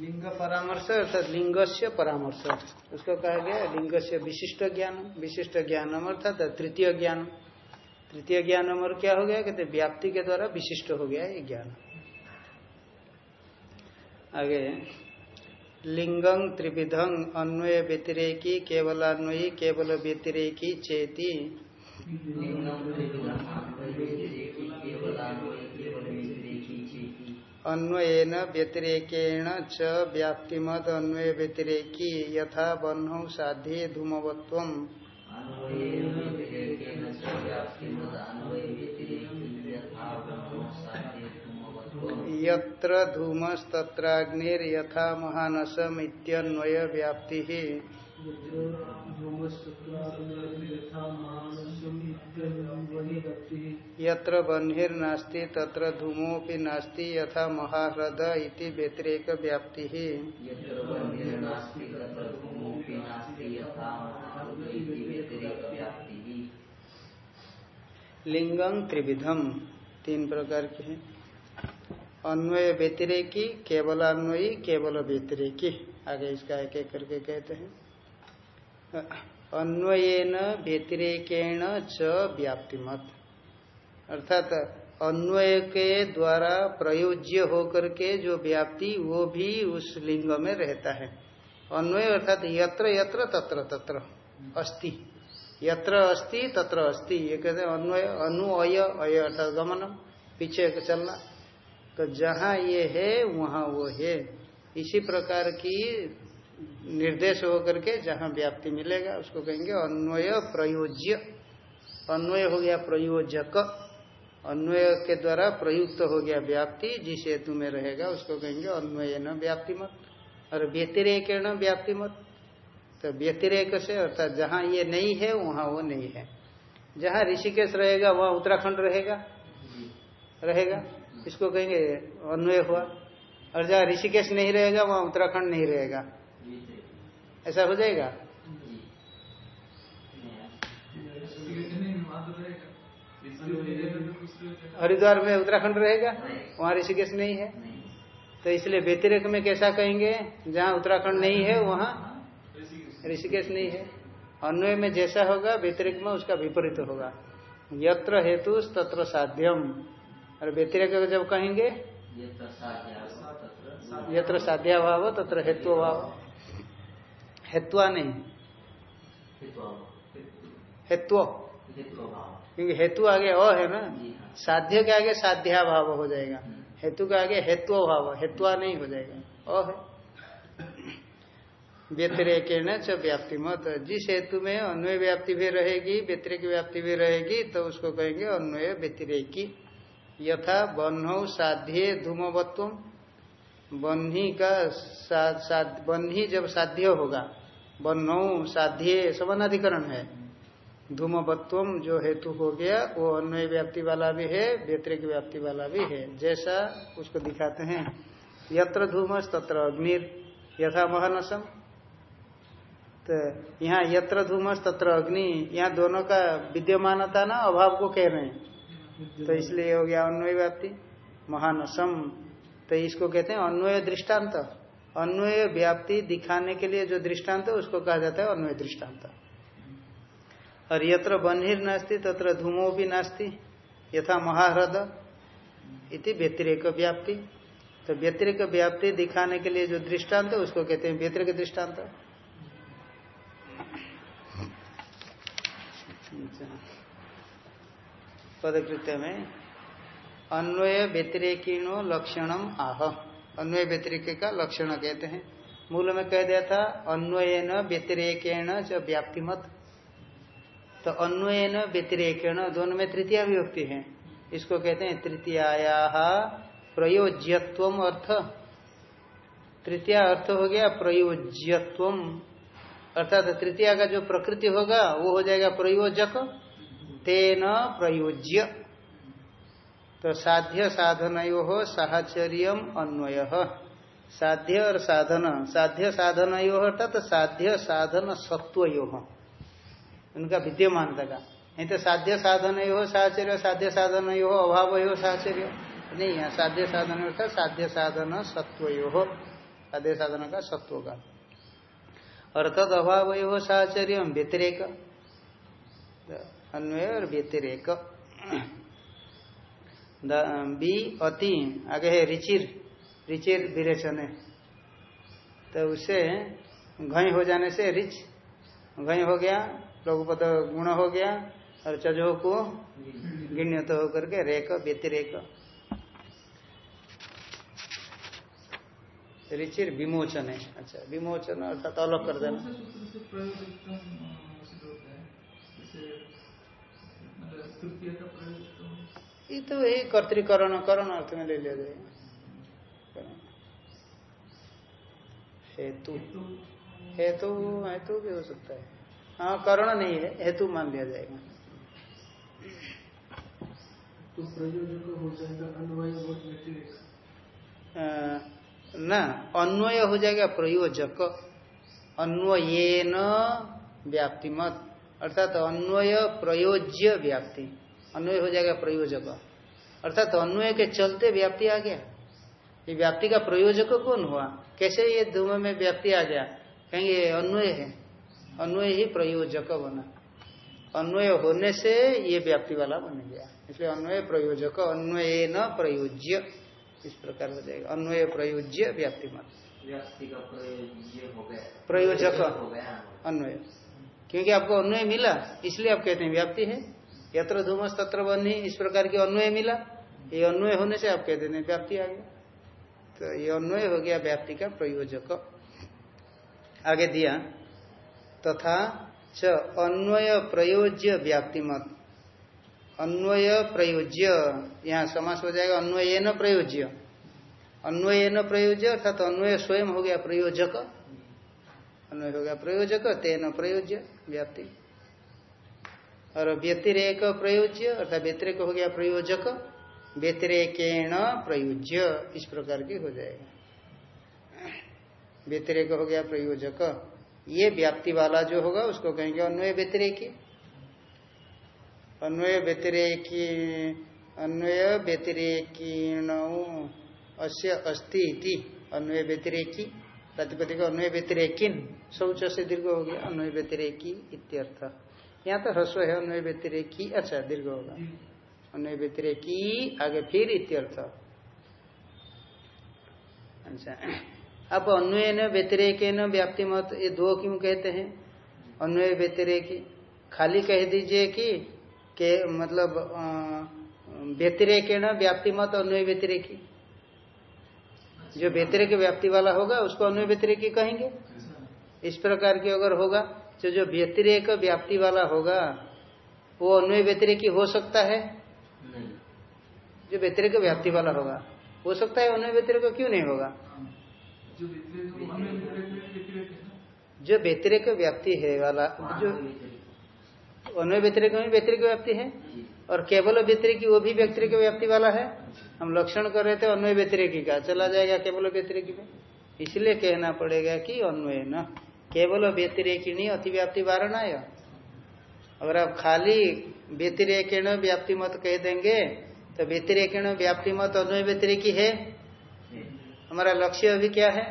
लिंग परामर्श अर्थात लिंग से परामर्श। उसको कहा गया लिंग से विशिष्ट ज्ञान विशिष्ट ज्ञान अर्थात तृतीय ज्ञान तृतीय ज्ञान और क्या हो गया? कहते व्याप्ति के द्वारा विशिष्ट हो गया ये ज्ञान। आगे, लिंगं त्रिविधं अन्वय व्यतिरेकी, केवलान्वयी, केवल व्यतिरेकी चेती। अन्वयन व्यतिरेकेण च व्याप्तिमद अन्वय व्यतिरेकी यथा बन्हौ साध्ये धूमवत्व यत्र धूमस्तत्राग्निर्यथा महानसमित्यन्वय व्याप्ति यत्र बन्हिर्नास्ति तत्र धूमोऽपि नास्ति यथा महाह्रद इति व्यतिरेक व्याप्ति लिंगं त्रिविधम तीन प्रकार के हैं। अन्वय व्यतिरेकी केवल अन्वयी केवल व्यतिरेकी। आगे इसका एक एक करके कहते हैं। अन्वयन व्यतिरेकेण च व्याप्तिमत। अर्थात अन्वय के द्वारा प्रयोज्य होकर के जो व्याप्ति, वो भी उस लिंग में रहता है। अन्वय अर्थात यत्र यत्र तत्र तत्र अस्ति। यत्र अस्ति, तत्र अस्ति। ये कहते हैं अन्वय अनुअय अय अर्थात गमन पीछे चलना। तो जहाँ ये है, वहाँ वो है। इसी प्रकार की निर्देश होकर के जहाँ व्याप्ति मिलेगा, उसको कहेंगे अन्वय प्रयोज्य। अन्वय हो गया प्रयोजक। अन्वय के द्वारा प्रयुक्त हो गया व्याप्ति, जिस हेतु में रहेगा, उसको कहेंगे अन्वय न व्याप्ति मत और व्यतिरेक न व्याप्ति मत तो व्यतिरेक से, अर्थात जहाँ ये नहीं है, वहाँ वो नहीं है। जहाँ ऋषिकेश रहेगा, वहाँ उत्तराखंड रहेगा। रहेगा। इसको कहेंगे अन्वय हुआ। और जहाँ ऋषिकेश नहीं रहेगा, वहाँ उत्तराखंड नहीं रहेगा। ऐसा हो जाएगा? हरिद्वार में उत्तराखंड रहेगा? वहाँ ऋषिकेश नहीं है? तो इसलिए व्यतिरेक में कैसा कहेंगे? जहाँ उत्तराखंड नहीं है वहाँ ऋषिकेश नहीं है। अन्वय में जैसा होगा व्यतिरिक में उसका विपरीत होगा। यत्र हेतु तत्र साध्यम। और व्यतिरेक जब कहेंगे? यत्र साध्या भाव तत्र हेतु भाव। हेत्वा नहीं। हेत्व क्योंकि हेतु आगे अ है ना? साध्य के आगे साध्या भाव हो जाएगा। हेतु के आगे हेत्व भाव हेत्वा नहीं हो जाएगा। अ है। व्यतिरेक च व्याप्ति मत। जिस हेतु में अन्वय व्याप्ति भी रहेगी व्यतिरिक व्याप्ति भी रहेगी तो उसको कहेंगे अन्वय व्यतिरेकी। यथा बन्हो साध्य धूमवत्व। बन्ही का सा, सा, बन्ही जब साध्य होगा बन्हो साध्य, समानाधिकरण है। धूमवत्व जो हेतु हो गया, वो अन्वय व्याप्ति वाला भी है, व्यतिरिक व्याप्ति वाला भी है। जैसा उसको दिखाते हैं, यत्र धूमस तत्र अग्निर, यथा महानसम। तो यहाँ यत्र धूमस तत्र अग्नि, यहाँ दोनों का विद्यमानता ना, अभाव को कह रहे हैं। तो इसलिए हो गया अन्वय व्याप्ति। महानसम तो इसको कहते हैं अन्वय दृष्टांत। अन्वय व्याप्ति दिखाने के लिए जो दृष्टांत है, उसको कहा जाता है अन्वय दृष्टांत। और यत्र बन्हिर नास्ती, तत्र धूमो भी नास्ती, यथा महाह्रद इति व्यतिरेक व्याप्ति। तो व्यतिरिक व्याप्ति दिखाने के लिए जो दृष्टांत है, उसको कहते हैं व्यतिरिक दृष्टांत। पदकृत्य में अन्वय व्यतिरेकिणो लक्षणम आह। अन्वय व्यतिरिक का लक्षण कहते हैं। मूल में कह दिया था, अन्वयन व्यतिरेकेण च व्याप्ति मत तो अन्वयन व्यतिरेकेण दोनों में तृतीय विभक्ति है। इसको कहते हैं तृतीया प्रयोज्यत्व अर्थ। तृतीय अर्थ हो गया प्रयोज्यत्व अर्थात तृतीया का जो प्रकृति होगा, वो हो जाएगा प्रयोजक। तेन प्रयोज्य। तो साध्य साधन हो साहचर्य अन्वय। साध्य और साधन, साध्य साधन यो अर्थात साध्य साधन सत्व यो उनका विद्यमानता का नहीं तो साध्य साधन हो साहचर्य, साध्य साधन यो अभाव हो साहचर्य। नहीं है साध्य साधन अर्थात साध्य साधन सत्व यो आदेश साधन का सत्व का तद अभाव हो साहचर्य व्यतिरेक। अन्वय और व्यतिरेक। बी अति आगे है रिचिर। रिचिर विरेचन तो उसे घई हो जाने से रिच, घई हो गया, लघुपद गुण हो गया, और चजो को गिण्यत होकर के रेक व्यतिरेक। रिचिर विमोचन है। अच्छा विमोचन अर्थात अलग कर देना। ये तो यही कर्तिकरण करण अर्थ में ले लिया जाएगा हेतु। हेतु। हेतु भी हो सकता है। हाँ करण नहीं है हेतु मान लिया जाएगा। तो प्रयोजक हो जाएगा अन्वय न अन्वय हो जाएगा प्रयोजक। अन्वयन व्याप्ति मत अर्थात अन्वय प्रयोज्य व्याप्ति। अन्वय हो जाएगा प्रयोजक। अर्थात अन्वय के चलते व्याप्ति आ गया। ये व्याप्ति का प्रयोजक कौन हुआ? कैसे ये धूम में व्याप्ति आ गया? कहेंगे अन्वय है। अन्वय ही प्रयोजक बना। अन्वय होने से ये व्याप्ति वाला बन गया। इसलिए अन्वय प्रयोजक अन्वय न प्रयोज्य। इस प्रकार हो जाएगा। अन्वय प्रयोज्य व्याप्ति मत व्याप्ति का प्रयोज्य हो गया। प्रयोजक हो गया। अन्वय। क्योंकि आपको अन्वय मिला इसलिए आप कहते हैं व्याप्ति है। यत्र धूमस तत्र बन्ही, इस प्रकार की अन्वय मिला। ये अन्वय होने से आप कहते हैं व्याप्ति आ गया। तो ये अन्वय हो गया व्याप्ति का प्रयोजक। आगे दिया। तथा च अन्वय प्रयोज्य व्याप्ति मत। अन्वय प्रयोज्य। यहाँ समास हो जाएगा अन्वय न प्रयोज्य। अन्वय न प्रयोज्य अर्थात अन्वय स्वयं हो गया प्रयोजक। अन्वय हो गया प्रयोजक, तेन प्रयोज्य, व्याप्ति। और व्यतिरेक प्रयोज्य, अर्थात व्यतिरेक हो गया प्रयोजक, व्यतिरेकेण प्रयोज्य, इस प्रकार की हो जाएगा। व्यतिरेक हो गया प्रयोजक। ये व्याप्ति वाला जो होगा, उसको कहेंगे अन्वय व्यतिरेकी। अन्वय व्यतिरेकी, अन्वय व्यतिरेकीण, अस्य अस्ति इति, अन्वय व्यतिरेकी। प्रतिपति अन्वय व्यतिरेकिन शौच से दीर्घ हो गया, अन्वय व्यतिरेकी इत्यर्थ। यहाँ तो ह्रस्व है अन्वय व्यतिरेकी अच्छा दीर्घ होगा। अन्वय व्यतिरेकी आगे फिर इत्यर्थ। अच्छा। अब अन्वय न व्यतिरेक न व्याप्ति मत ये दो क्यों कहते हैं? अन्वय व्यतिरेकी खाली कह दीजिए कि के मतलब व्यतिरेक न व्याप्ति मत अन्वय व्यतिरेकी जो व्यतिरेक व्याप्ति वाला होगा उसको अन्वय व्यतिरेकी कहेंगे? इस प्रकार की अगर होगा तो जो व्यतिरेक व्याप्ति वाला होगा वो अन्वय व्यतिरेकी हो सकता है? जो व्यतिरेक व्याप्ति वाला होगा हो सकता है अन्वय व्यतिरेक क्यों नहीं होगा? जो व्यतिरेक अन्य है जो व्याप्ति है वाला जो अन्वय व्यतिरेक। में व्यतिरेक व्याप्ति है? और केवल व्यतिरिक वो भी व्यतिरेक व्याप्ति वाला है? हम लक्षण कर रहे थे अन्वय व्यतिरेकी का चला जाएगा केवल व्यतिरेकी में इसलिए कहना पड़ेगा कि अन्वय न। केवल व्यतिरेकिणी अतिव्याप्ति वारणा है अगर आप खाली व्यतिरेकिण व्याप्ति मत कह देंगे तो व्यतिरेकिण व्याप्ति मत अन्वय व्यतिरेकी है? हमारा लक्ष्य अभी क्या है?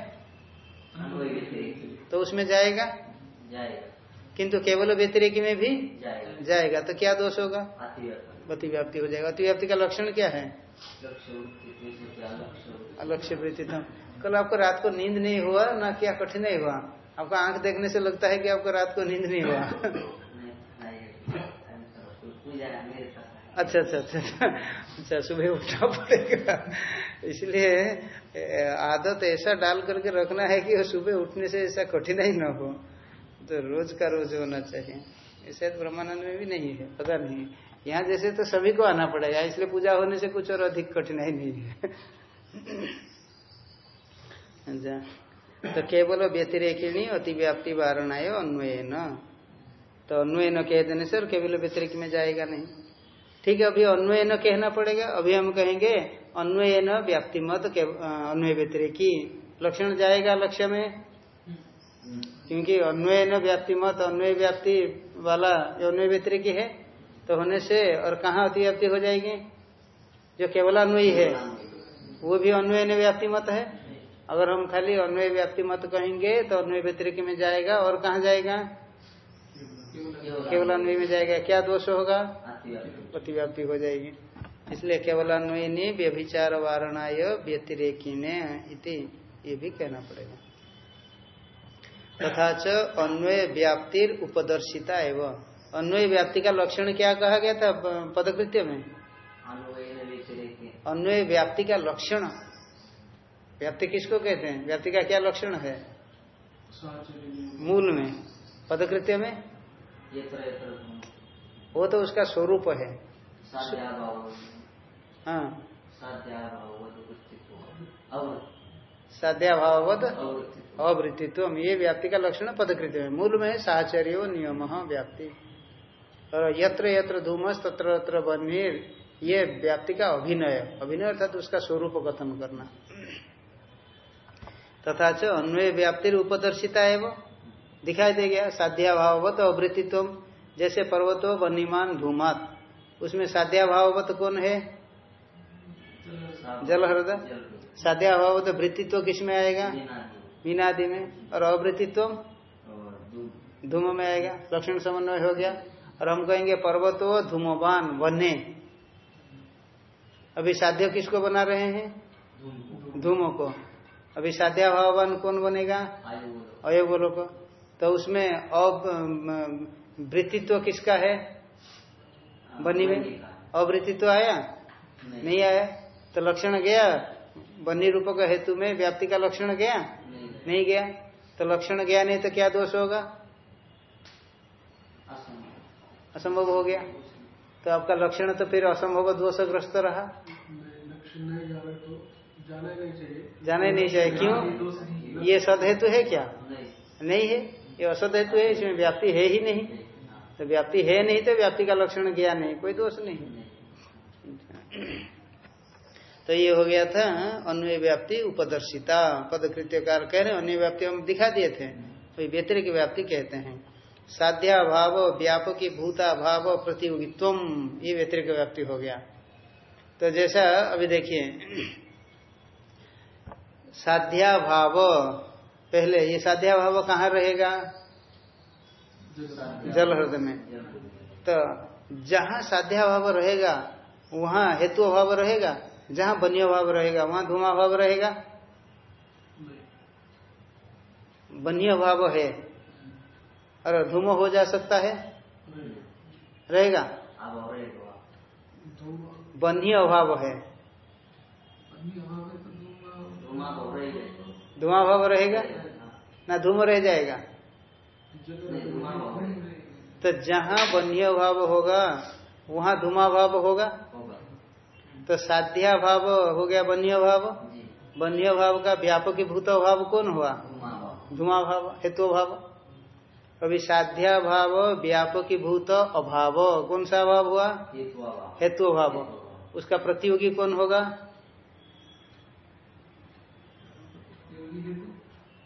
तो उसमें जाएगा? जाएगा। किंतु केवल व्यतिरेकी में भी जाएगा। जाएगा तो क्या दोष होगा? अतिव्याप्ति। हो जाएगा। अतिव्याप्ति का लक्षण क्या है? लक्ष्य वृत्ति था कल आपको रात को नींद नहीं हुआ ना क्या कठिनाई हुआ? आपको आँख देखने से लगता है कि आपको रात को नींद नहीं हुआ। अच्छा अच्छा अच्छा अच्छा अच्छा सुबह उठना पड़ेगा। इसलिए आदत ऐसा डाल करके रखना है कि सुबह उठने से ऐसा कठिनाई ना हो। तो रोज का रोज होना चाहिए। तो ब्रह्मानंद में भी नहीं है, पता नहीं। यहाँ जैसे तो सभी को आना पड़ेगा इसलिए पूजा होने से कुछ और अधिक कठिनाई नहीं है। अच्छा। तो केवल व्यतिरेकिणी अतिव्याप्ति वारणाय अन्वय न तो अन्वय न कह देने से और केवल व्यतिरिक में जाएगा नहीं। ठीक है, अभी अन्वय न कहना पड़ेगा। अभी हम कहेंगे अन्वय न व्याप्ति मत अन्वय व्यतिरेकी। लक्षण जाएगा लक्ष्य में? क्योंकि अन्वय न व्याप्ति मत अन्वय व्याप्ति वाला अन्वय व्यतिरेकी है तो होने से और कहाँ अतिव्याप्ति हो जाएगी? जो केवल अन्वयी है, वो भी अन्वय न व्याप्ति मत है। अगर हम खाली अन्वय व्याप्ति मत कहेंगे तो अन्वय व्यतिरिक में जाएगा और कहाँ जाएगा? केवल अन्वय में जाएगा। क्या दोष होगा? अतिव्याप्ति। हो जाएगी। इसलिए केवल अन्वयनी व्यभिचार वारणाय व्यतिरेकी ने इति ये भी कहना पड़ेगा। तथा च अन्वय व्याप्तिर उपदर्शिता एवं। अन्वय व्याप्ति का लक्षण क्या कहा गया था पदकृत्य में? अन्वय व्याप्ति का लक्षण व्याप्ति किसको कहते हैं? व्याप्ति का क्या लक्षण है? मूल में। पदकृत्य में? वो तो उसका स्वरूप है। हाँ। अव साध्याभावद अवृत्तित्व ये व्याप्ति का लक्षण पदकृत्य में। मूल में साहचर्यो नियम व्याप्ति और यत्र यत्र धूमस तत्र तत्र बन्हीर ये व्याप्ति का अभिनय। अभिनय अर्थात उसका स्वरूप कथन करना। तथा च अन्वय व्याप्ति उपदर्शिता एवं। दिखाई दे गया, साध्याभाववत अवृत्तित्व, जैसे पर्वतो वन्यमान धूमात उसमें साध्याभाववत कौन है? जल हृदय। जल साध्याभाववत वृत्तित्व किसमें आएगा? मीनादि में। और अवृत्तित्व? धूम में आएगा। लक्षण समन्वय हो गया। और हम कहेंगे पर्वतो धूमवान वन्य अभी साध्य किसको बना रहे हैं? धूमो को। अभी साध्याभावान कौन बनेगा? आयु बोलो तो उसमें अब वृत्तित्व किसका है? बनी में। अवृत्तित्व आया? नहीं। नहीं आया? तो लक्षण गया? बनी रूप का हेतु में व्याप्ति का लक्षण गया? नहीं नहीं गया। तो लक्षण गया नहीं तो क्या दोष होगा? असंभव। असंभव हो गया। तो आपका लक्षण तो फिर असंभव दोषग्रस्त रहा। लक्ष्य नहीं जाना तो जाना नहीं चाहिए। जाना नहीं चाहिए क्यों? ये सद हेतु है। क्या? नहीं। है? ये असद हेतु है इसमें व्याप्ति है ही नहीं। तो व्याप्ति है नहीं तो व्याप्ति का लक्षण गया नहीं कोई दोष नहीं। तो ये हो गया था अन्वय व्याप्ति उपदर्शिता। पदकृत्यकार कह रहे अन्य व्याप्ति हम दिखा दिए थे। वही व्यतिरिक व्याप्ति कहते हैं। साध्या भाव व्यापकी भूता भाव प्रतियोगित्व ये व्यतिरिक व्याप्ति हो गया। तो जैसा अभी देखिए साध्या भाव पहले ये साध्या भाव कहाँ रहेगा? जल हृदय में। तो जहाँ साध्या भाव रहेगा, वहाँ हेतु भाव रहेगा, जहाँ बन्य भाव रहेगा, वहाँ धुआँ भाव रहेगा? बन्य भाव है। और धूम हो जा सकता है? रहेगा। बन्य अभाव है। धुआँ भाव रहेगा ना धूम रह जाएगा? तो जहाँ बन्य भाव होगा वहाँ धुमा भाव होगा? तो साध्या भाव हो गया बन्य भाव? बन्य भाव का व्यापक भूत भाव कौन हुआ? धुआँ भाव। हेतु भाव। अभी साध्या भाव व्यापकी भूत अभाव कौन सा अभाव हुआ? हेतु अभाव। हेतु भाव उसका प्रतियोगी कौन होगा?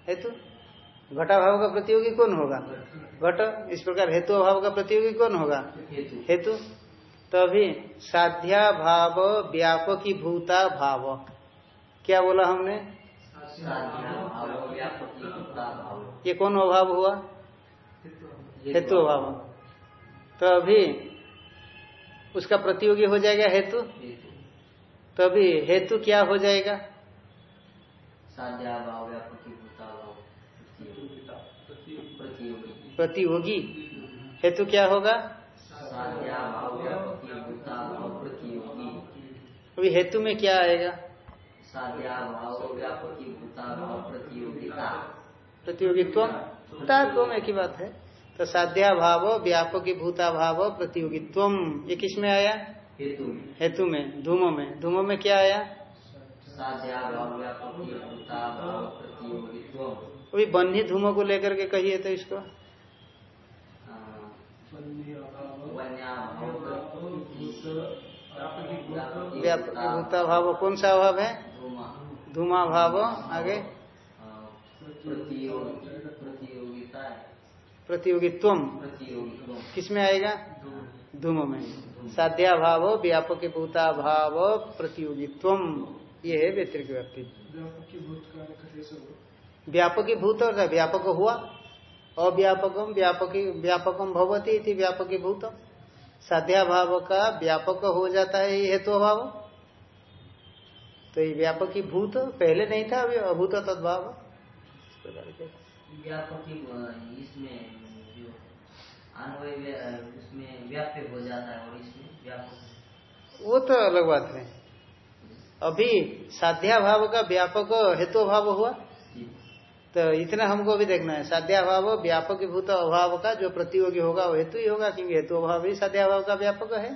हेतु? घटा भाव का प्रतियोगी कौन होगा? घट इस प्रकार हेतु भाव का प्रतियोगी कौन होगा? हेतु। तो अभी साध्या भाव व्यापकी भूता भाव क्या बोला हमने? ये कौन अभाव हुआ? हेतु अभाव। तो अभी उसका प्रतियोगी हो जाएगा हेतु। हेतु। तो अभी हेतु क्या हो जाएगा? साध्या भाव व्यापक युक्ता भाव प्रतियोगी हेतु क्या होगा? अभी हेतु में क्या आएगा? प्रतियोगित्व। तात्व एक ही बात है। तो साध्या भाव व्यापकी भूता भाव प्रतियोगित्व ये किसमें आया? हेतु हेतु में धूमो में। धूमो में क्या आया? साध्या भाव व्यापक अभी बन्ही धूमो को लेकर के कहिए तो इसको वन्या भाव व्यापक भूता भाव कौन सा अभाव है? धूमा भाव आगे? प्रतियोगिता प्रतियोगित्व प्रतियोगित्व किस आएगा? धूम में। साध्या भाव व्यापक भूता भाव प्रतियोगित्व ये है व्यतिरिक व्यक्ति। व्यापक भूत और व्यापक हुआ। अव्यापकम व्यापकी व्यापकम भवती व्यापकी भूत साध्याभाव का व्यापक हो जाता है ये हेतु अभाव। तो ये व्यापक ही भूत पहले नहीं था अभी अभूत तद्भाव। व्यापक वो- इसमें जो उसमें व्याप्य हो जाता है और इसमें व्यापक वो तो अलग बात है। अभी साध्या भाव का व्यापक हेतु भाव हुआ। तो इतना हमको भी देखना है। साध्याभाव व्यापक भूत अभाव का जो प्रतियोगी होगा वो हेतु ही होगा क्योंकि हेतु अभाव ही साध्याभाव का व्यापक है।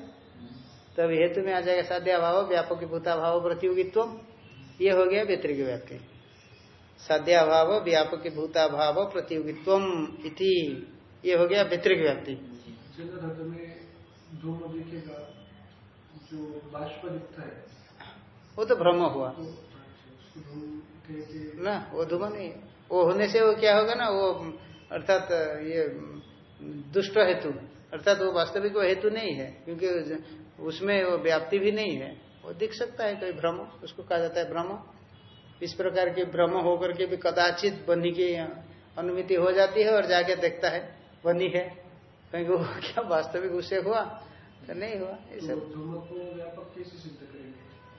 तो अभी हेतु में आ जाएगा साध्याभाव व्यापक भूताभाव प्रतियोगित्व। ये हो गया व्यतिरिक व्याप्ति साध्याभाव व्यापक भूताभाव प्रतियोगित्व इति। ये हो गया व्यतिरिक व्याप्ति वो तो भ्रम हुआ। तो के ना वो धूम नहीं। वो होने से वो क्या होगा ना वो अर्थात ये दुष्ट हेतु अर्थात वो वास्तविक वो हेतु नहीं है क्योंकि उसमें वो व्याप्ति भी नहीं है। वो दिख सकता है कोई भ्रम उसको कहा जाता है भ्रम। इस प्रकार के भ्रम होकर के भी कदाचित बनी की अनुमति हो जाती है और जाके देखता है बनी है। कहीं वो क्या वास्तविक उससे हुआ? तो नहीं हुआ ये तो सब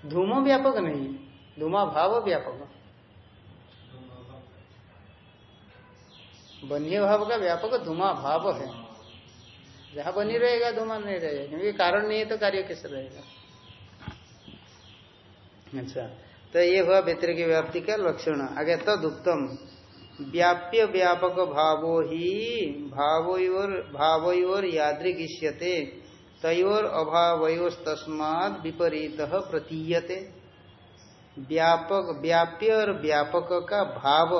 धूमो व्यापक नहीं धूमा भाव व्यापक। बन्य भाव का व्यापक धुमा भाव है जहाँ बनी रहेगा धुमा नहीं रहेगा, क्योंकि कारण नहीं है तो कार्य कैसे रहेगा? अच्छा तो ये हुआ व्यतिरिक व्याप्ति का लक्षण। आगे, तदुक्तम, व्याप्य व्यापक भावो ही भावोर भावोर यादृक इष्यते तयोर अभावयोर तस्माद विपरीत प्रतीयते। व्यापक, व्याप्य और व्यापक का भाव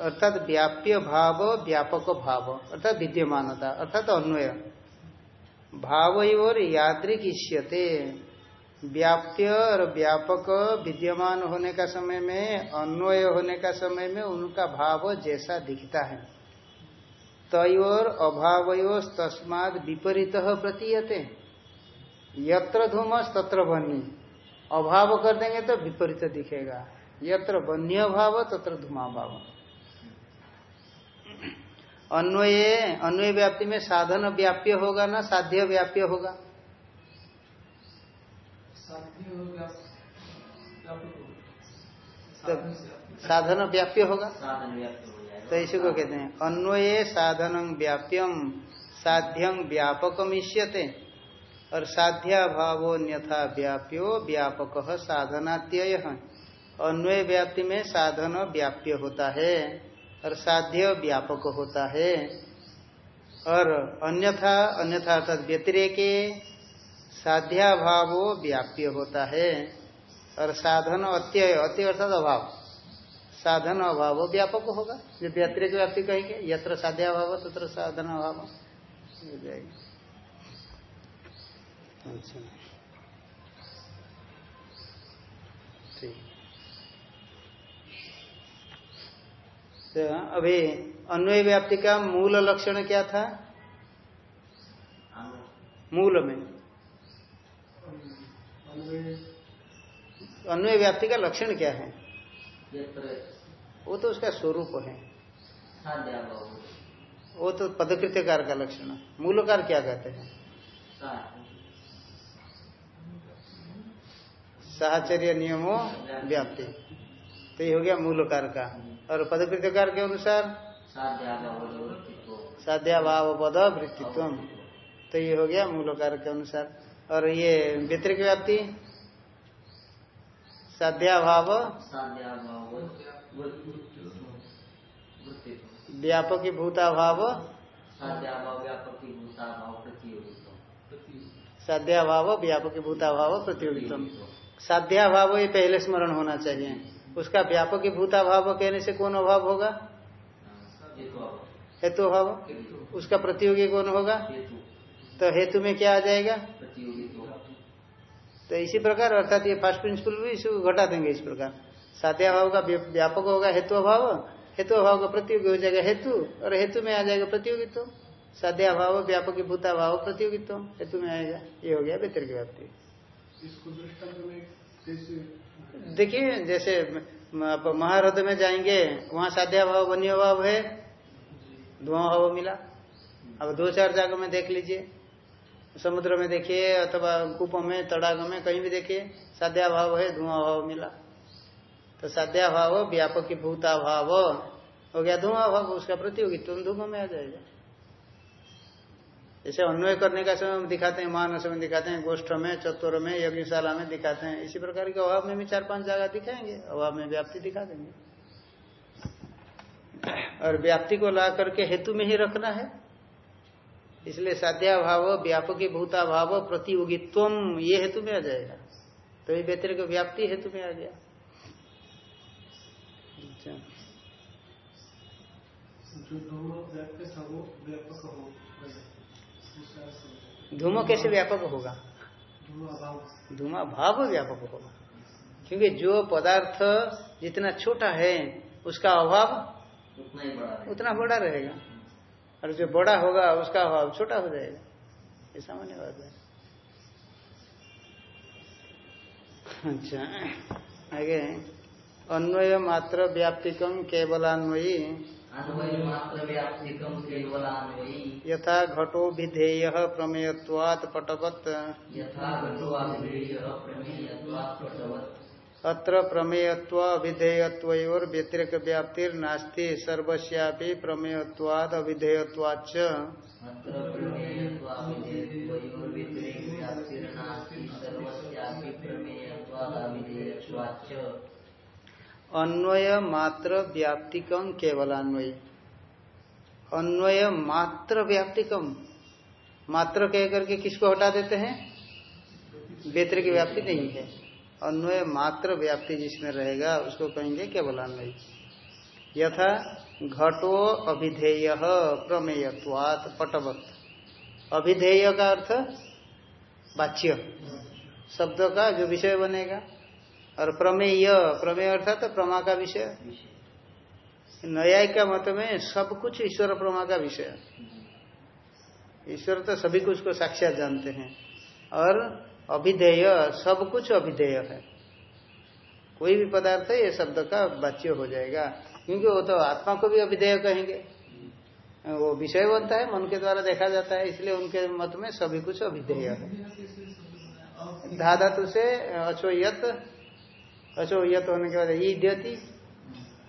अर्थात व्याप्य भाव, व्यापक भाव, अर्थात विद्यमानता, अर्थात अन्वय। भाव और यादृक इष्यते व्याप्य और व्यापक विद्यमान होने का समय में, अन्वय होने का समय में उनका भाव जैसा दिखता है। तयोर अभावयोस तस्माद विपरीत प्रतीयते। यत्र धूमस तत्र बनी अभाव कर देंगे तो विपरीत दिखेगा। यत्र बन्य भाव तत्र धूमा भाव अन्वय अन्वय व्याप्ति में साधन व्याप्य होगा ना साध्य व्याप्य होगा व्यापक। तो साधन व्यापक। व्याप्य होगा साधन व्याप्त हो जाएगा तो इसी को कहते हैं अन्वय साधन व्याप्यम साध्यम व्यापकम इष्यते और साध्या भावोन्यथा व्याप्यो व्यापक साधनात्यय अन्वय व्याप्ति में साधन व्याप्य होता है और साध्य व्यापक होता है। और अन्यथा अन्यथा अर्थात व्यतिरेके साध्या भावो व्याप्य होता है। और साधन अत्यय अत्यय अर्थात अभाव। साधन अभाव व्यापक होगा। जो व्यतिरिक व्याप्ति कहेंगे, यत्र साध्याभाव, तत्र साधन अभाव। हो जाएगी। अच्छा। ठीक। तो अभी अन्वय व्याप्ति का मूल लक्षण क्या था? मूल में। अन्वय अन्वय व्याप्ति का लक्षण क्या है? वो तो उसका स्वरूप है। वो तो पदकृत्यकार का लक्षण मूलकार क्या कहते हैं? साहचर्य नियमों व्याप्ति। तो ये हो गया मूलकार का। और पदकृत्यकार के अनुसार? साध्याभाव पद वृत्तित्व तो ये हो गया मूलकार के अनुसार। और ये व्यतिरिक व्याप्ति? साध्याभाव? वृत्तित्व व्यापक भूताभाव? साध्याभाव, व्यापक भूताभाव प्रतियोगित्व साध्याभाव ये पहले स्मरण होना चाहिए। उसका व्यापक भूताभाव कहने से कौन अभाव होगा? हेतु अभाव। उसका प्रतियोगी कौन होगा? तो हेतु में क्या आ जाएगा? तो इसी प्रकार, अर्थात ये फ़र्स्ट प्रिंसिपल भी इसको घटा देंगे इस प्रकार। साध्याभाव का व्यापक होगा हेतु अभाव हेतु अभाव का प्रतियोगी हो जाएगा हेतु, और हेतु में आ जाएगा प्रतियोगित्व। साध्याभाव, व्यापक भूताभाव, प्रतियोगित्व, हेतु में आएगा। ये हो गया व्यतिरिक व्याप्ति। देखिए, जैसे आप महारथ में जाएँगे, वहाँ साध्या भाव वन्य भाव है? धुआँ भाव मिला। अब दो चार जगह में देख लीजिए। समुद्र में देखिए, अथवा कूप में, तड़ाग में, कहीं भी देखिए साध्या भाव है धुआँ भाव मिला। तो साध्या भाव व्यापक भूता भाव हो गया धुआँ भाव, उसका प्रतियोगी तुम धुआँ में आ जाएगा। जैसे अन्वय करने का समय हम दिखाते हैं मानस में दिखाते हैं, गोष्ठ में, चतुर में, यज्ञशाला में दिखाते हैं। इसी प्रकार के अभाव में भी चार पाँच जगह दिखाएँगे, अभाव में व्याप्ति दिखा देंगे। और व्याप्ति को ला करके हेतु में ही रखना है। इसलिए साध्या भाव व्यापकी भूता भाव प्रतियोगित्व ये हेतु में आ जाएगा। तो ये व्यतिरिक व्याप्ति हेतु में आ गया। जो दोनों व्यापक हो। धूमो कैसे व्यापक होगा? धूमा भाव व्यापक होगा। क्योंकि जो पदार्थ जितना छोटा है, उसका अभाव उतना बड़ा। उतना बड़ा रहेगा। और जो बड़ा होगा, उसका अभाव छोटा हो जाएगा। ये सामान्य बात है। अच्छा आगे। अन्वय मात्र व्याप्तिकम केवलान्वयी। यथा घटो विधेय प्रमेयत्वात् पटवत् अत्र प्रमेयत्व अविधेयत्वयोर व्यतिरिक व्याप्तिर्नास्ति सर्वस्यापि प्रमेयत्वाद अविधेयत्वाच्च अत्र प्रमेयत्वाभिधेयत्वयोर्व्यतिरेकव्याप्तिर्नास्ति सर्वस्यापि प्रमेयत्वादभिधेयत्वाच्च अन्वय मात्र व्याप्तिकम केवलान्वयी। अन्वय मात्र व्याप्तिकम मात्र कह करके किसको हटा देते हैं? व्यतिरिक व्याप्ति नहीं है। अन्वय मात्र व्याप्ति जिसमें रहेगा, उसको कहेंगे केवलान्वयी। यथा घटो अभिधेय प्रमेयत्वात् पटवत। अभिधेय का अर्थ वाच्य। शब्द का जो विषय बनेगा। और प्रमेय प्रमेय अर्थात प्रमा का विषय। न्यायिक का मत में सब कुछ ईश्वर प्रमा का विषय। ईश्वर तो सभी कुछ को साक्षात जानते हैं। और अभिधेय, सब कुछ अभिधेय है। कोई भी पदार्थ ये शब्द का वाच्य हो जाएगा। क्योंकि वो तो आत्मा को भी अभिधेय कहेंगे। वो विषय बनता है, मन के द्वारा देखा जाता है, इसलिए उनके मत में सभी कुछ अभिधेय है। धा धातु से अचोयत अचोयत होने के बाद ई द्यति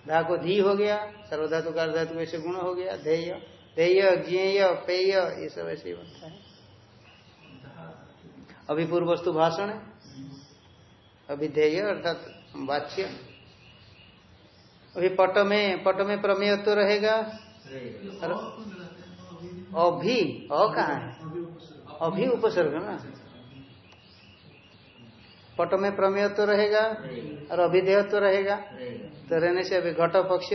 धा को धी हो गया सर्वधातु का धातु ऐसे गुण हो गया ध्येय। ध्येय ज्ञेय पेय ये सब ऐसे ही बनता है। अभी पूर्व वस्तु भाषण है। अभिधेय अर्थात वाच्य। अभी पट में पट में प्रमेय तो रहेगा। अभी अ कहा है? अभी उपसर्ग ना। पट में प्रमेय तो रहेगा और अभिधेय तो रहेगा। तो रहने से अभी घट पक्ष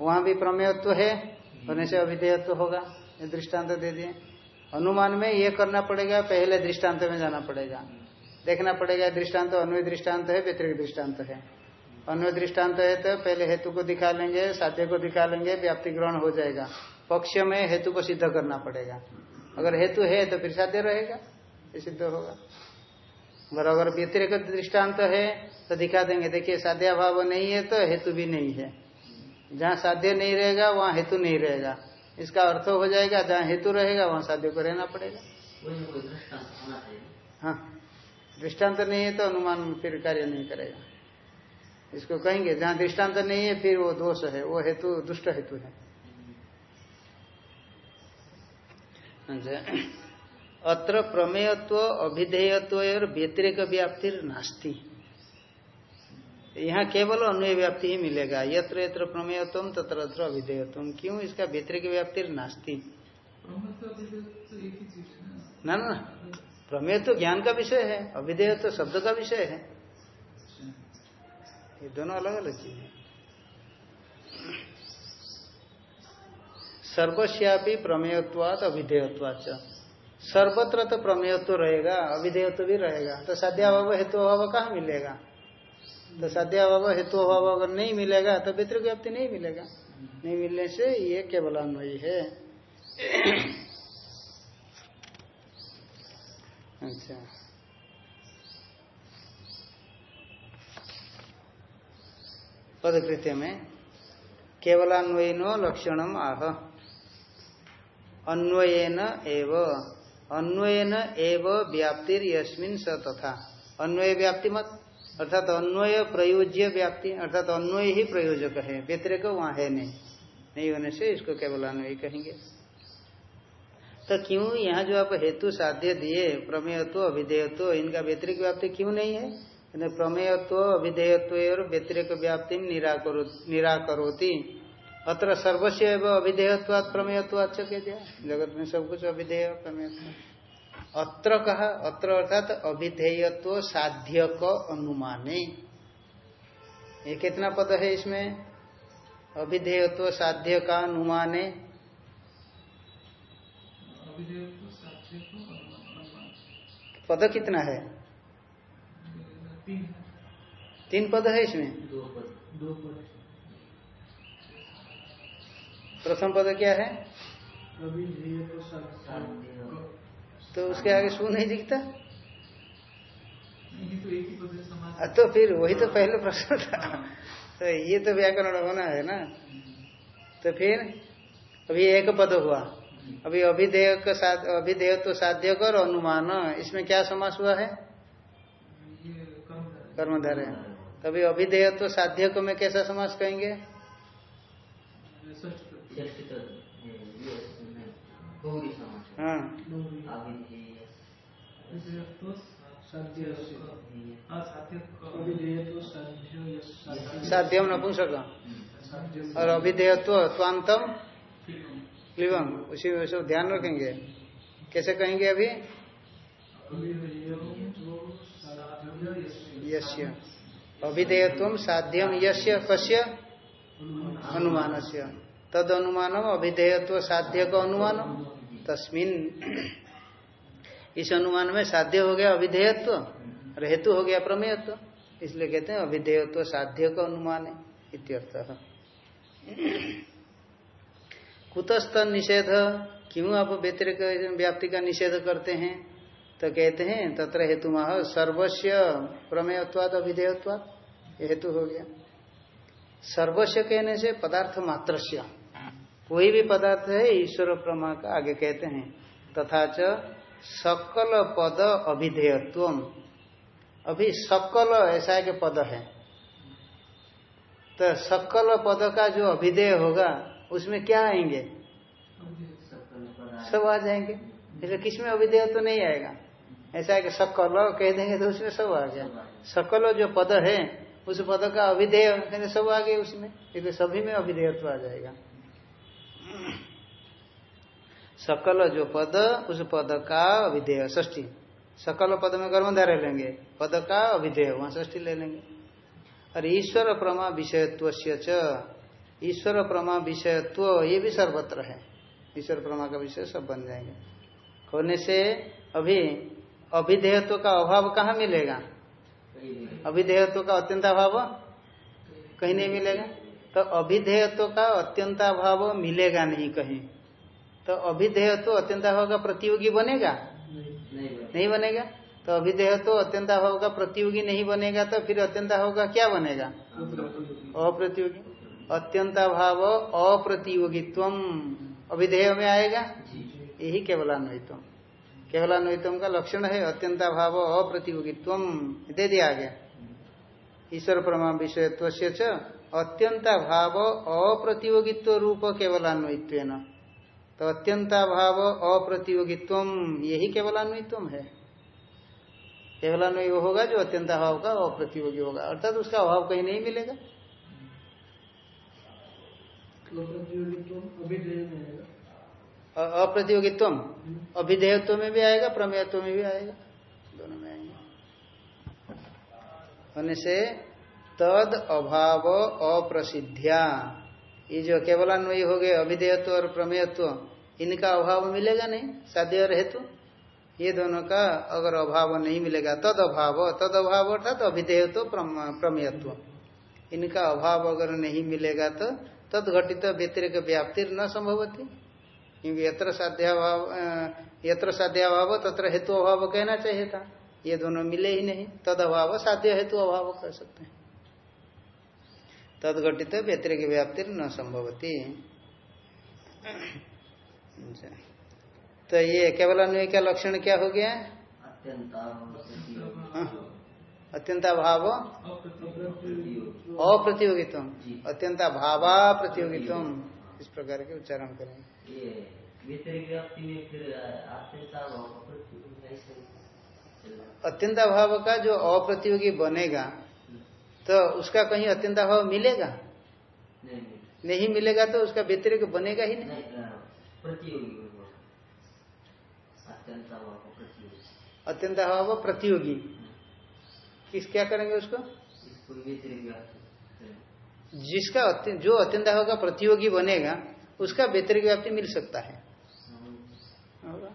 वहाँ भी प्रमेयत्व है होने से अभिधेयत्व होगा। ये दृष्टांत दे दिए। अनुमान में ये करना पड़ेगा पहले दृष्टांत में जाना पड़ेगा। देखना पड़ेगा दृष्टांत अन्वय दृष्टांत है व्यतिरिक दृष्टांत है। अन्वय दृष्टांत है तो पहले हेतु को दिखा लेंगे साध्य को दिखा लेंगे व्याप्ति ग्रहण हो जाएगा। पक्ष में हेतु को सिद्ध करना पड़ेगा। अगर हेतु है तो फिर साध्य रहेगा ये सिद्ध होगा। और अगर व्यतिरिक दृष्टांत तो है तो दिखा देंगे देखिए साध्या भाव नहीं है तो हेतु भी नहीं है। जहाँ साध्य नहीं रहेगा वहाँ हेतु नहीं रहेगा। इसका अर्थ हो जाएगा जहाँ हेतु रहेगा वहाँ साध्य को रहना पड़ेगा। हाँ। दृष्टांत नहीं है तो अनुमान फिर कार्य नहीं करेगा। इसको कहेंगे जहाँ दृष्टांत नहीं है फिर वो दोष है वो हेतु दुष्ट हेतु है। अच्छा। अत्र प्रमेयत्व, अभिधेयत्व और व्यतिरिक व्याप्ति नास्ती। यहाँ केवल अन्वय व्याप्ति ही मिलेगा। यत्र यत्र प्रमेयत्व, तत्र तत्र अभिधेयत्व। क्यों इसका व्यतिरिक व्याप्ति नास्ती? ना ना प्रमेय तो ज्ञान का विषय है, अभिधेय तो शब्द का विषय है। ये दोनों अलग अलग चीज़ है। सर्वस्यापी प्रमेयत्वात अभिधेयत्वाच सर्वत्र तो प्रमेयत्व रहेगा अभिधेयत्व भी रहेगा। तो साध्याभाव हेतु अभाव कहाँ मिलेगा? तो साध्याभाव हेतु अभाव अगर नहीं मिलेगा तो व्यतिरिक व्याप्ति नहीं मिलेगा। नहीं मिलने से ये केवल अन्वयी है। अच्छा। पदकृत्य में केवलान्वयनो लक्षणम आह। अन्वयन एव। अन्वयन एव व्याप्तिर यस्मिन स तथा। अन्वय व्याप्ति मत? अर्थात अन्वय प्रयोज्य व्याप्ति, अर्थात अन्वय ही प्रयोजक है, व्यतिरेक वहाँ है नहीं। नहीं होने से इसको केवल अन्वय कहेंगे। तो क्यों यहाँ जो आप हेतु साध्य दिए, प्रमेयत्व अभिधेयत्व इनका व्यतिरिक व्याप्ति क्यों नहीं है? प्रमेयत्व अभिधेयत्व और व्यतिरिक व्याप्ति निराकरोती। अत्र सर्वस्व एवं अभिधेयत्वाद प्रमेयत्वाद कह दिया जगत में सब कुछ अभिधेय प्रमेयत्व। अत्र कहा अत्र अर्थात अभिधेयत्व साध्य क अनुमाने। ये कितना पद है इसमें? अभिधेयत्व साध्य का अनुमाने। पद कितना है। तीन पद है इसमें? दो पद। दो पद। प्रथम पद क्या है? तो। तो उसके आगे सु नहीं दिखता? तो ही है तो फिर वही तो पहले प्रश्न था। तो ये तो व्याकरण होना है ना? तो फिर अभी एक पद हुआ। अभी अभिधेय का साथ अभिधेय तो साध्य कर अनुमान। इसमें क्या समास हुआ है? है कर्मधारय। तभी अभिधेय तो साध्य को मैं कैसा समास कहेंगे? साध्यम नपुंसक और अभिधेयत्व त्वांतम ठीक क्लिवम उसी में सब ध्यान रखेंगे। कैसे कहेंगे अभी। यस्य। अभिधेयत्व साध्यम यस्य कस्य? अनुमान से तद अनुमानम अभिधेयत्व साध्य का अनुमान। तस्मिन। इस अनुमान में साध्य हो गया अभिधेयत्व, और हेतु हो गया प्रमेयत्व। इसलिए कहते हैं अभिधेयत्व साध्य का अनुमान है, इत्यर्थ। निषेध क्यों आप व्यतिरिक व्याप्ति का निषेध करते हैं? तो कहते हैं, तत्र हेतु माह सर्वस्व प्रमेयत्वाद, अभिधेयत्वाद। हेतु हो गया। सर्वस्व कहने से पदार्थ मात्र कोई भी पदार्थ है, ईश्वर प्रमा का, आगे कहते हैं, तथा च सकल पद अभिधेयत्व अभी सकल ऐसा एक पद है। तो सकल पद का जो अभिधेय होगा, उसमें क्या आएँगे? सब आ जाएँगे। इसलिए किसमें अभिधेय तो नहीं आएगा? ऐसा है कि सकल कह देंगे तो उसमें सब आ गया सकल जो पद है, उस पद का अभिधेय कहते सब आ गए उसमें। इसलिए सभी में अभिधेयत्व आ जाएगा। सकल जो पद उस पद का अभिधेय ष्ठी सकल पद में कर्मधारय लेंगे पद का अभिधेय वहाँ ष्ठी ले लेंगे। और ईश्वर प्रमा विषयत्व ईश्वर प्रमा विषयत्व ये भी सर्वत्र है। ईश्वर प्रमा का विषय सब बन जाएँगे। होने से अभी अभिधेयत्व का अभाव कहाँ मिलेगा? अभिधेयत्व का अत्यंताभाव कहीं नहीं मिलेगा? तो अभिधेयत्व का अत्यंताभाव मिलेगा नहीं कहीं। तो अभिधेयत्व अत्यंताभाव का प्रतियोगी बनेगा? नहीं नहीं बने नहीं बनेगा। तो अभिधेयत्व अत्यंताभाव का प्रतियोगी नहीं बनेगा तो फिर अत्यंताभाव का क्या बनेगा? अप्रतियोगी। अत्यंताभाव अप्रतियोगित्व अभिधेय में आएगा? यही केवलान्वयित्व केवलान्वयित्व का लक्षण है अत्यंताभाव अप्रतियोगित्व दे दिया आगे ईश्वर प्रमा विषयत्व से अत्यंताभाव अप्रतियोगित्व रूप केवल केवलान्वयित्व तो अत्यंताभाव अप्रतियोगित्व यही केवलान्वयित्व है। केवलान्वय वो होगा जो अत्यंताभाव का अप्रतियोगी होगा। अर्थात उसका अभाव कहीं नहीं मिलेगा। अप्रतियोगित्व? अभिधेयत्व में भी आएगा प्रमेयत्व में भी आएगा। दोनों में आएँगे। होने से तद अभाव अप्रसिद्धिया। ये जो केवलान्वयी हो गए, अभिधेयत्व और प्रमेयत्व, इनका अभाव मिलेगा नहीं? साध्य और हेतु? ये दोनों का अगर अभाव नहीं मिलेगा, तद अभाव तद अभाव अर्थात अभिधेयत्व प्रमेयत्व। इनका अभाव अगर नहीं मिलेगा तो तद घटित व्यतिरिक व्याप्ति न संभवती। क्योंकि यत्र साध्याभाव यत्र साध्याभाव, तत्र हेतु अभाव कहना चाहिए था। ये दोनों मिले ही नहीं। तद अभाव, साध्य हेतु अभाव कह सकते हैं। तदघटित व्यतिरिक व्याप्ति न संभवती। अच्छा। तो ये केवल अन्वय का लक्षण क्या हो गया? अत्यंत हाँ। अत्यंताभाव? अप्रतियोगित्व अत्यंताभावा प्रतियोगित्व इस प्रकार के उच्चारण करें। अत्यंत। अत्यंताभाव का जो अप्रतियोगी बनेगा तो उसका कहीं अत्यंताभाव मिलेगा? नहीं नहीं मिलेगा तो उसका व्यतिरिक बनेगा ही नहीं। प्रतियोगी अत्यंत अभाव अत्यंताभाव प्रतियोगी। किस क्या करेंगे उसको। जिसका जो अत्यंताभाव का प्रतियोगी बनेगा उसका व्यतिरिक व्याप्ति मिल सकता है। होगा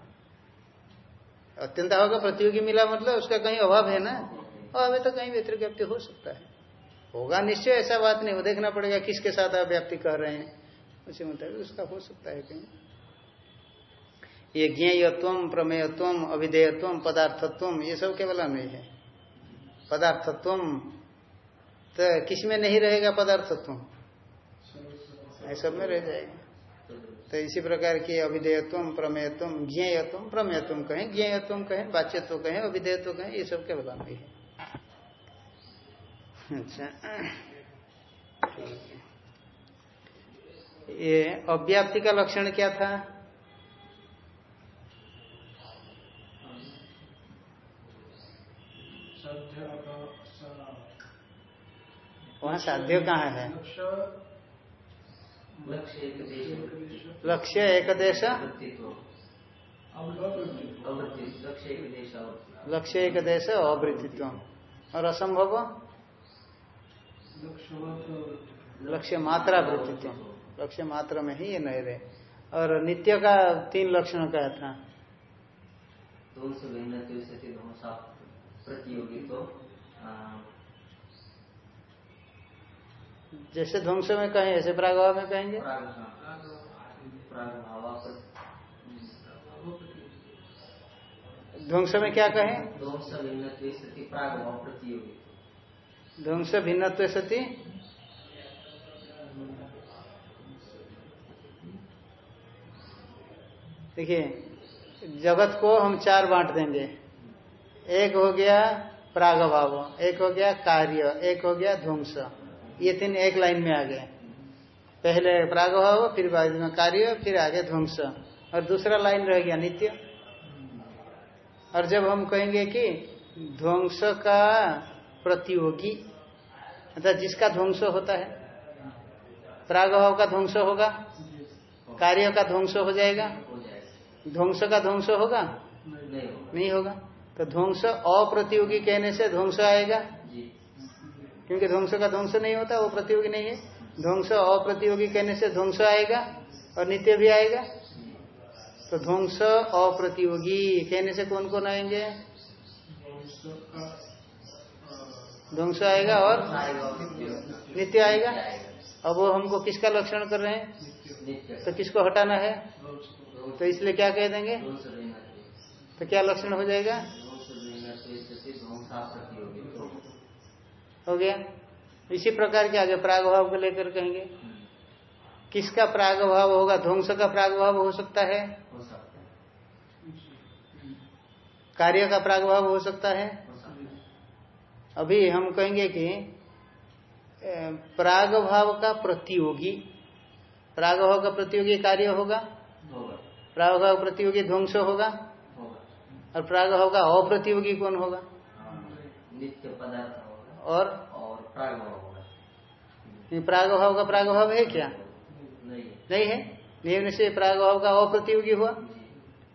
अत्यंताभाव का प्रतियोगी मिला मतलब उसका कहीं अभाव है ना? अभाव है तो कहीं व्यतिरिक व्याप्ति हो सकता है। होगा। निश्चय ऐसा बात नहीं, वो देखना पड़ेगा किसके साथ आप व्याप्ति कर रहे हैं। उसी मुताबिक उसका हो सकता है कहीं। ये ज्ञेयत्व, प्रमेयत्व अभिधेयत्व पदार्थत्व, ये सब केवल नहीं है। पदार्थत्व तो किसमें नहीं रहेगा पदार्थत्व? सब में रह जाएगा। तो इसी प्रकार की अभिधेयत्व प्रमेयत्व, ज्ञेयत्व, प्रमेयत्व कहें, ज्ञेयत्व कहें, वाच्यत्व कहें अभिधेयत्व कहें, ये सब केवल नहीं है। अच्छा। ये अव्याप्ति का लक्षण क्या था? वहाँ साध्य कहाँ है? लक्ष्य एक देश। लक्ष्य एक देश अवृत्तित्व। और असंभव? लक्ष्य मात्रा वृत्तित्व लक्ष्य मात्रा में ही ये नहीं रहे। और नित्य का तीन लक्षण क्या था। प्रतियोगी तो जैसे ध्वंस में कहें ऐसे प्रागभाव में कहेंगे? ध्वंस में क्या कहें? ध्वंस भाव प्रतियोगी। ध्वंस भिन्नत्व सती। देखिए, जगत को हम चार बांट देंगे। एक हो गया प्रागभाव, एक हो गया कार्य, एक हो गया ध्वंस। ये तीन एक लाइन में आ गए। पहले प्रागभाव, फिर बाद में कार्य, फिर आगे ध्वंस। और दूसरा लाइन रह गया नित्य। और जब हम कहेंगे कि ध्वंस का प्रतियोगी अर्थात जिसका ध्वंस होता है, प्रागभाव का ध्वंस होगा, कार्य का ध्वंस हो जाएगा। ध्वंस का ध्वंस होगा? नहीं होगा। तो ध्वंस अप्रतियोगी कहने से ध्वंस आएगा। क्योंकि ध्वंस का ध्वंस नहीं होता, वो प्रतियोगी नहीं है। ध्वंस अप्रतियोगी कहने से ध्वंस आएगा और नित्य भी आएगा। तो ध्वंस अप्रतियोगी कहने से कौन कौन आएँगे? ध्वंस आएगा और नित्य आएगा। अब वो हमको किसका लक्षण कर रहे हैं? तो किसको हटाना है? तो इसलिए क्या कह देंगे? तो क्या लक्षण हो जाएगा? हो गया। इसी प्रकार के आगे प्रागभाव को लेकर कहेंगे। किसका प्रागभाव होगा? ध्वंस का प्रागभाव हो सकता है। सकता कार्य का प्रागभाव हो सकता है। अभी हम कहेंगे कि अ, प्रागभाव का प्रतियोगी। प्रागभाव का प्रतियोगी कार्य होगा? होगा। प्रागभाव प्रतियोगी ध्वंस होगा? होगा। और प्रागभाव का अप्रतियोगी कौन होगा? नित्य पदार्थ होगा। और? और ये प्रागभाव का प्रागभाव है क्या? नहीं। है नहीं है? नियम से प्रागभाव का अप्रतियोगी हुआ?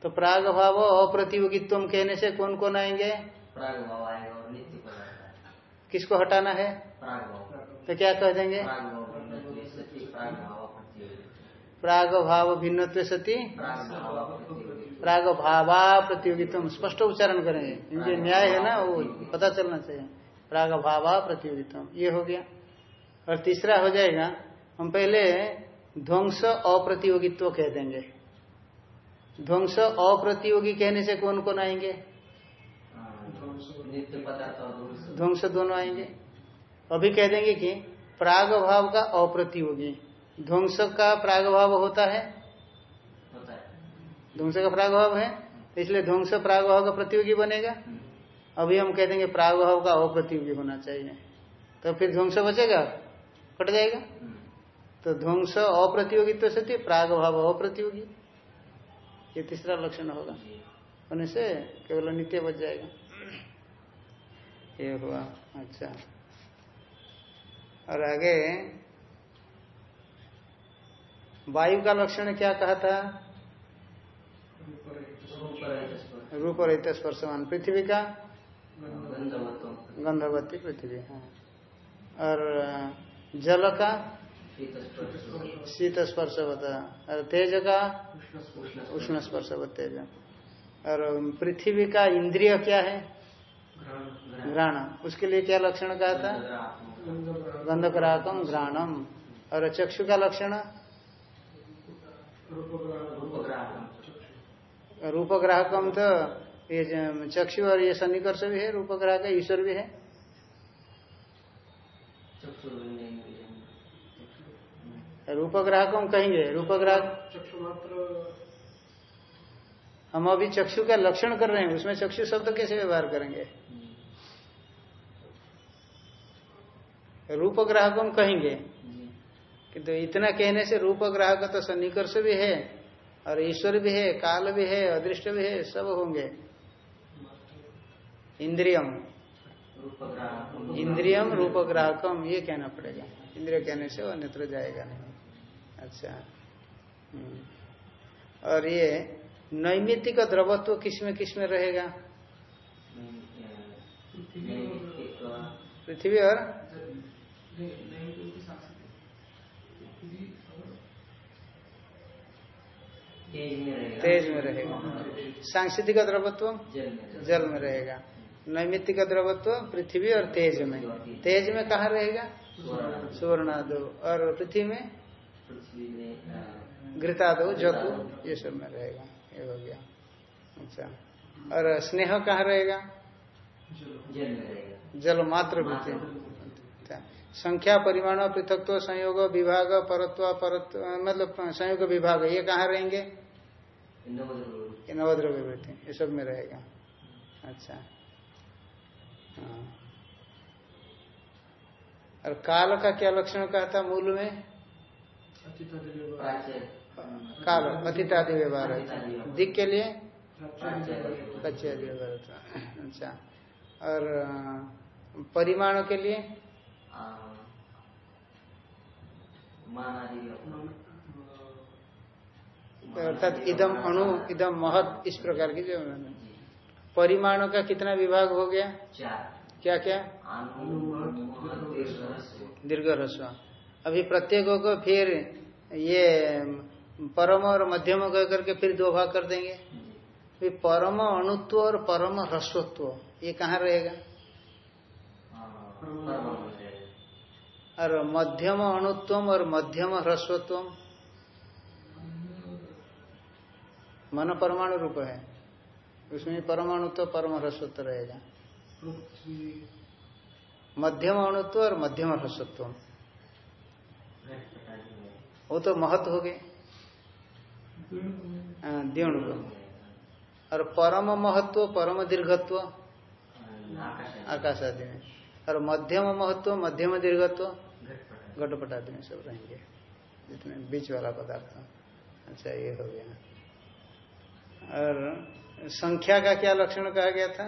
तो प्राग भाव अप्रतियोगित्व कहने से कौन कौन आएँगे? प्रागभाव आएगा और नित्य पदार्थ आएगा किसको हटाना है? तो क्या कह देंगे? भिन्न प्राग भाव भिन्नत्व सती? प्राग भावा प्रतियोगित्व स्पष्ट उच्चारण करेंगे। इनके न्याय है ना वो पता चलना चाहिए। प्राग भावा प्रतियोगित्व ये हो गया। और तीसरा हो जाएगा हम पहले ध्वंस अप्रतियोगित्व कह देंगे। ध्वंस अप्रतियोगी कहने से कौन कौन आएँगे? हाँ, नित्य पदार्थ और ध्वंस दोनों आएँगे। अभी कह देंगे कि प्राग भाव का अप्रतियोगी। ध्वंस का प्राग भाव होता है। ध्वंस का प्राग भाव है? तो इसलिए ध्वंस प्राग भाव का प्रतियोगी बनेगा। अभी हम कह देंगे प्राग भाव का अप्रतियोगी होना चाहिए। तो फिर ध्वंस बचेगा? कट जाएगा? तो ध्वंस अप्रतियोगित्व से थी प्राग भाव अप्रतियोगी। ये तीसरा लक्षण होगा। होने से केवल नित्य बच जाएगा। ये हुआ। अच्छा। और आगे, वायु का लक्षण क्या कहा था? रूप और इत स्पर्शवान पृथ्वी का? गंधवती पृथ्वी हाँ। और, जल का? शीत स्पर्श होता और तेज का? उष्ण उष्ण स्पर्श तेज। और पृथ्वी का इंद्रिय क्या है? घ्राण। उसके लिए क्या लक्षण कहा था? गंधग्राह गंधग्राहकम घ्राणम और चक्षु का लक्षण? रूपग्राह रूपग्राहकम तो ये चक्षु और ये सन्निकर्ष भी है, रूपग्राहक ईश्वर भी है। रूपग्राहकम कहेंगे, रूपग्राहक। हम अभी चक्षु का लक्षण कर रहे हैं, उसमें चक्षु शब्द कैसे व्यवहार करेंगे? रूप ग्राहकम कहेंगे। किंतु तो इतना कहने से रूप ग्राहक तो सन्निकर्ष भी है और ईश्वर भी है काल भी है अदृष्ट भी है सब होंगे। इंद्रियम। इंद्रियम रूप ग्राहकम ये कहना पड़ेगा। इंद्रिय कहने से अन्यत्र जाएगा नहीं। अच्छा। हम्म। और ये नैमित्तिक द्रवत्व किसमें किसमें रहेगा? पृथ्वी और तेज में रहेगा। सांस्कृतिक द्रवत्व जल में। रहेगा। नैमित्तिक द्रवत्व पृथ्वी और तेज में। तेज में कहा रहेगा? सुवर्णादो। और पृथ्वी में? घृतादो जतु ये सब में रहेगा। ये हो गया। अच्छा। और स्नेह कहाँ रहेगा? जल मात्र अच्छा। संख्या परिमाण पृथकत्व संयोग विभाग परत्व परत्व मतलब संयोग विभाग ये कहाँ रहेंगे? वृत्ति ये सब में रहेगा। अच्छा। हाँ। और काल का क्या लक्षण कहा था मूल में? काल अतिथादि व्यवहार। दिक के लिए? आदि व्यवहार अच्छा। और परिमाण के लिए? अर्थात इदम अणु इदम महत इस प्रकार की जो परिमाणों का कितना विभाग हो गया? क्या क्या दीर्घ रस्व अभी प्रत्येक को फिर ये परम और मध्यम कह करके फिर दो भाग कर देंगे। फिर परम अणुत्व और परम ह्रस्वत्व ये कहाँ रहेगा? और मध्यम अणुत्वम और मध्यम ह्रस्वत्वम। मन परमाणु रूप है। उसमें परमाणुत्व परम ह्रस्वत्व रहेगा। मध्यम अणुत्व और मध्यम ह्रस्वत्व। वो तो महत्व हो गए। द्योण और परम महत्व परम दीर्घत्व। आकाश आदि में। और मध्यम महत्व मध्यम दीर्घत्व घटपट आदि में सब रहेंगे। जितने बीच वाला पदार्थ अच्छा ये हो गया। और संख्या का क्या लक्षण कहा गया था?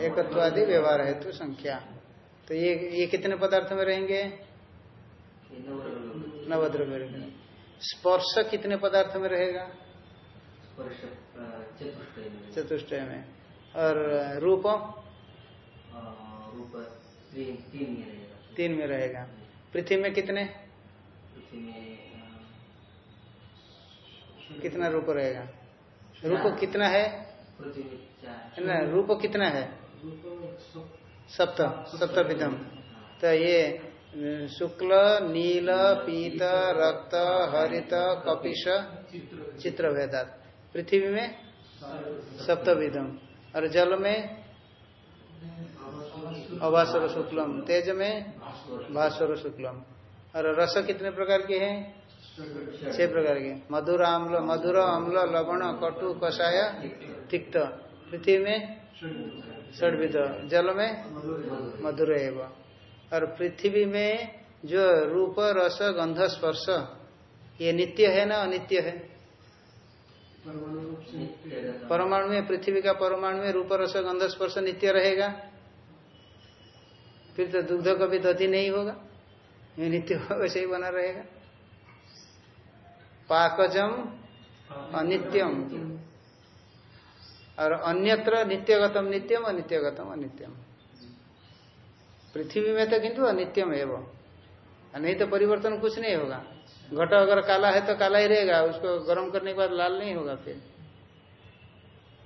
एकत्वादि व्यवहार है तो संख्या। तो ये ये कितने पदार्थ में रहेंगे? नवद्रव्य। रहेंगे स्पर्श कितने पदार्थ में रहेगा? चतुष्टय में। और रूप? रूप तीन तीन में रहेगा। तीन में रहेगा। पृथ्वी में कितने? में कितना रूप रहेगा? रूप कितना है? है ना रूप कितना है? सप्त। सप्तविधम तो ये शुक्ल नील पीत रक्त हरित कपिश चित्र भेदात पृथ्वी में? सप्तविधम और जल में अभास्वर शुक्लम, तेज में भास्वर शुक्लम। और रस कितने प्रकार के हैं? छह प्रकार के। मधुर आम्ल, मधुर अम्ल लवण, कटु कषाय तिक्त। पृथ्वी में षडविध जल में मधुर एवं। और पृथ्वी में जो रूप, रस, गंध, स्पर्श, ये नित्य है ना अनित्य है? परमाणु में पृथ्वी का परमाणु में रूप रस गंध स्पर्श नित्य रहेगा फिर तो दुग्ध कभी दधि नहीं होगा ये नित्य वैसे ही बना रहेगा पाकजम अनित्यम और अन्यत्र नित्यगतम नित्यम अनित्यगतम अनित्यम पृथ्वी में तो किंतु अनित्यम है वो नहीं तो परिवर्तन कुछ नहीं होगा घट, अगर काला है तो काला ही रहेगा, उसको गर्म करने के बाद लाल नहीं होगा फिर।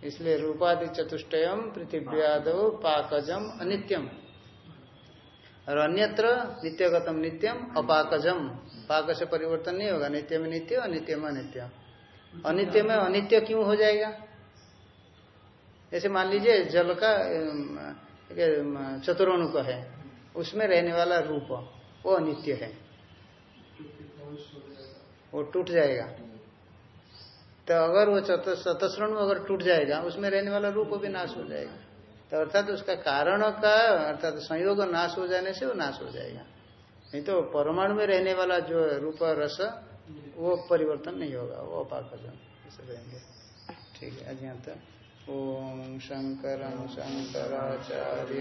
इसलिए रूपादि चतुष्टयम, पृथ्व्याद पाकजम, अनित्यम। और अन्यत्र नित्यगतम नित्यम, अपाकजम। पाक से परिवर्तन नहीं होगा, नित्य में नित्य, अनित्य में अनित्य। अनित्य में अनित्य क्यों हो जाएगा? जैसे मान लीजिए, जल का चतुरणुक है, उसमें रहने वाला रूप, वो अनित्य है। वो टूट जाएगा। तो अगर वो चतुश्रण अगर टूट जाएगा, उसमें रहने वाला रूप भी नाश हो जाएगा। तो अर्थात उसका कारण का, अर्थात संयोग नाश हो जाने से वो नाश हो जाएगा। नहीं तो परमाणु में रहने वाला जो रूप रस, वो परिवर्तन नहीं होगा, वो अपाकर्षण रहेंगे। ठीक है, अज्ञान तक। ओम शंकर शंकराचार्य